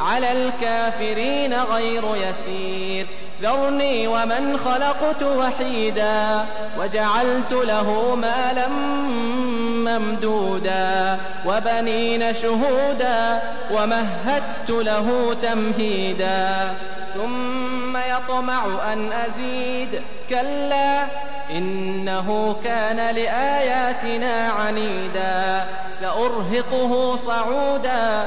على الكافرين غير يسير. ذرني ومن خلقت وحيدا وجعلت له مالا ممدودا وبنين شهودا ومهدت له تمهيدا. ثم يطمع أن أزيد. كلا إنه كان لآياتنا عنيدا. سأرهقه صعودا.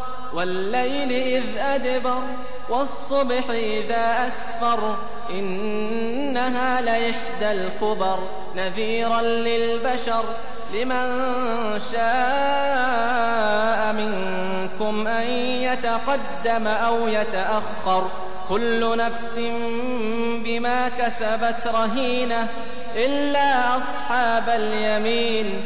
والليل إذ أدبر والصبح إذا أسفر إنها لإحدى الكبر نذيرا للبشر لمن شاء منكم أن يتقدم أو يتأخر كل نفس بما كسبت رهينة إلا أصحاب اليمين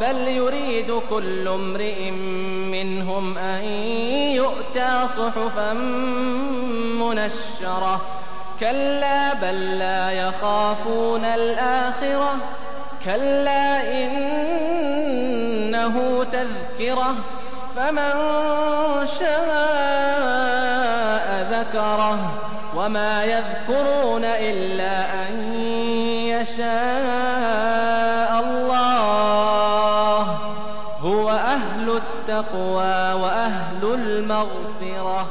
بل يريد كل امرئ منهم أن يؤتى صحفا منشرة كلا بل لا يخافون الآخرة كلا إنه تذكرة فمن شاء ذكره وما يذكرون إلا أن يشاء والتقوى وأهل المغفرة